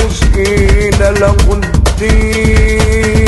المشكلة الدين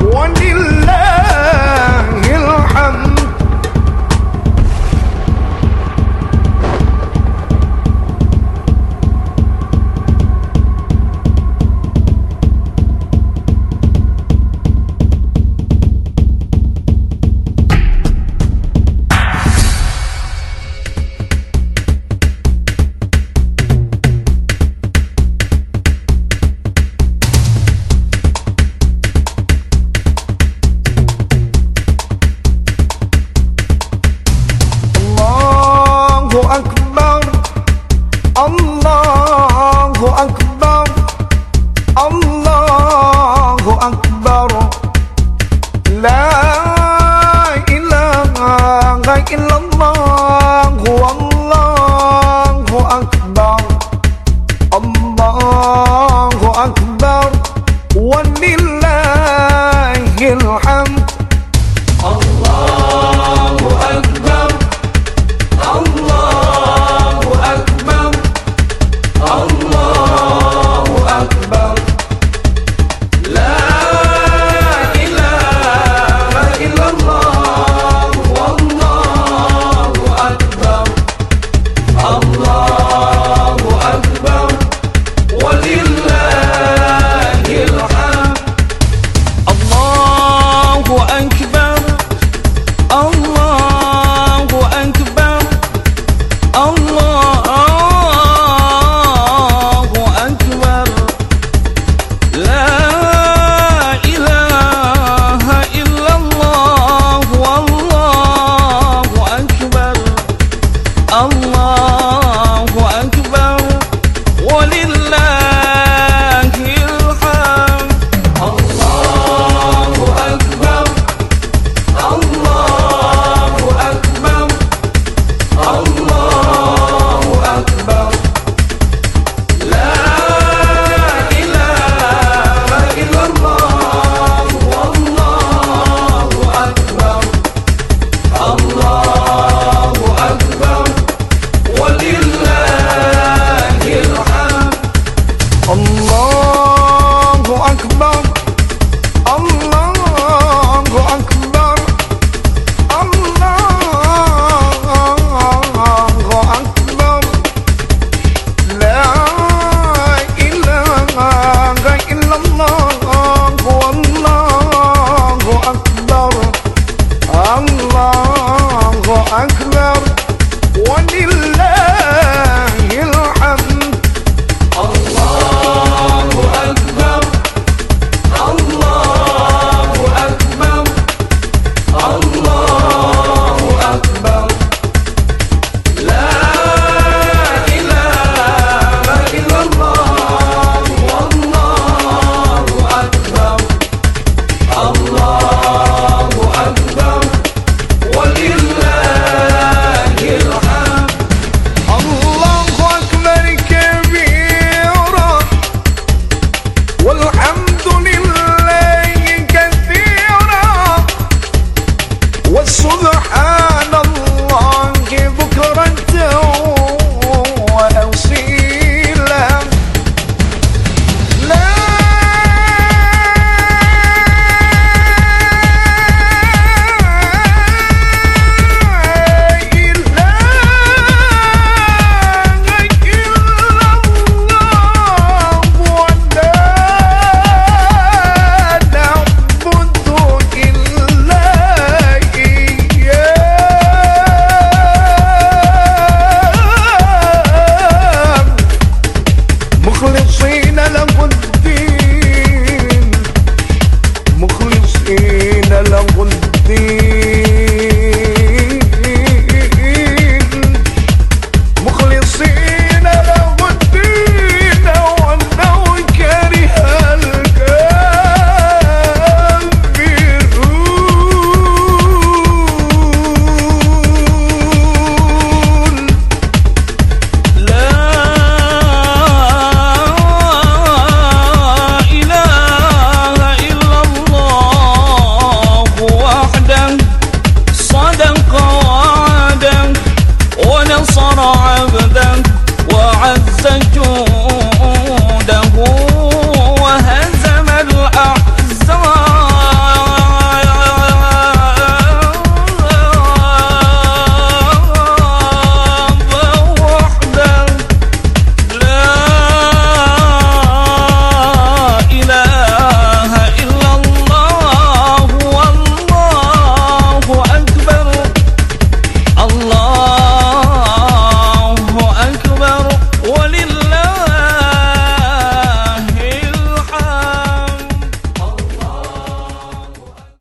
One in.